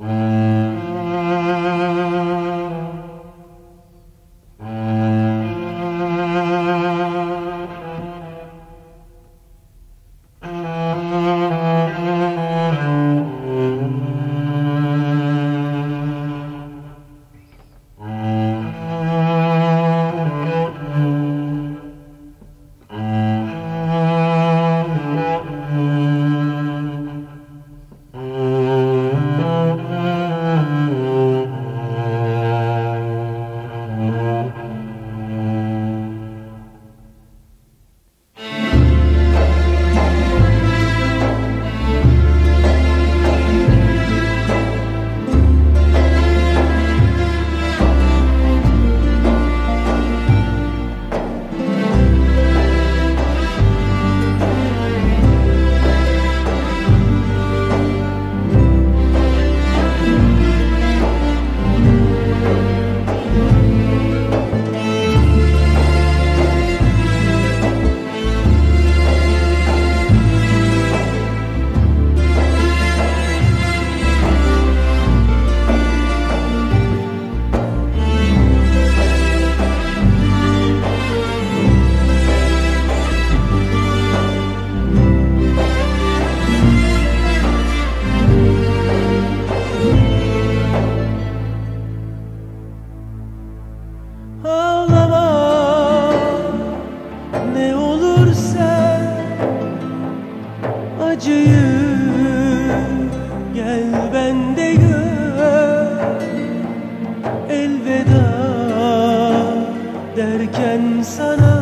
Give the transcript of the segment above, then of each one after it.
Mm. acıyım Gel bende gör. Elveda derken sana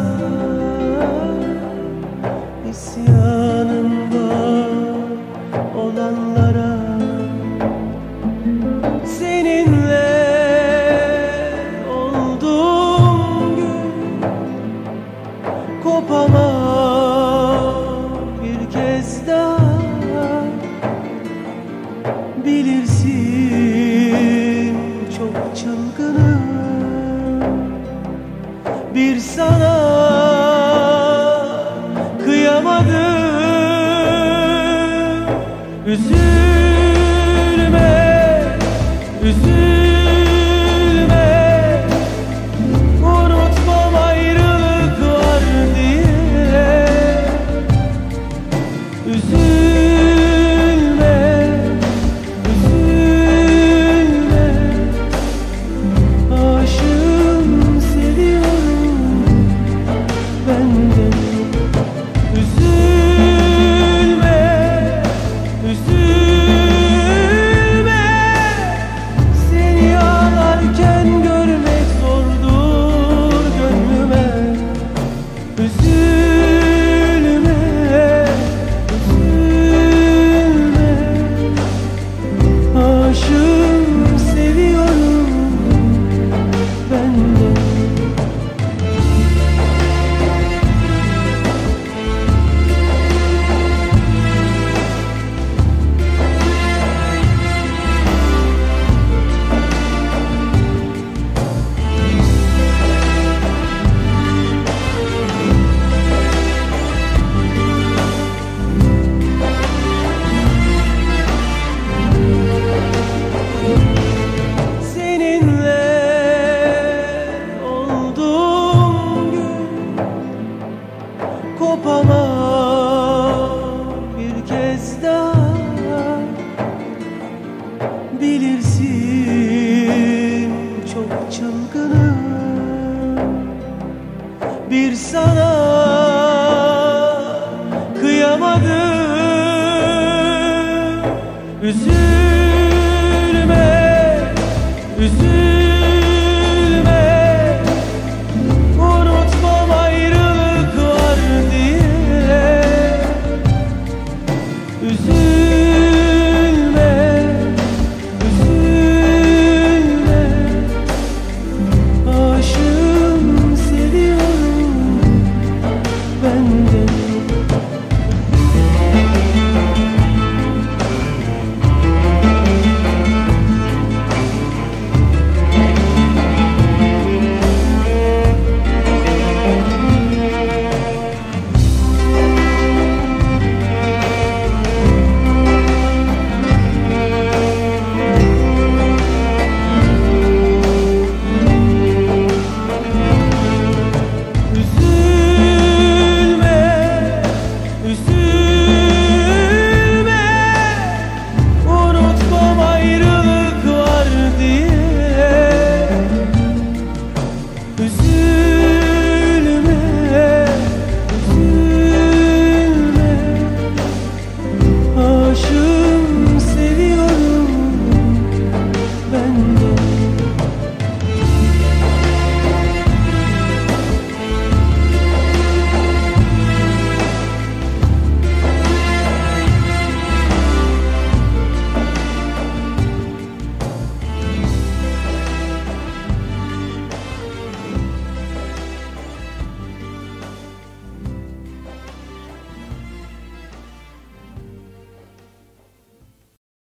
bilirsin çok çılgınım. Bir sana kıyamadım. Üzül bir sana kıyamadım. Üzül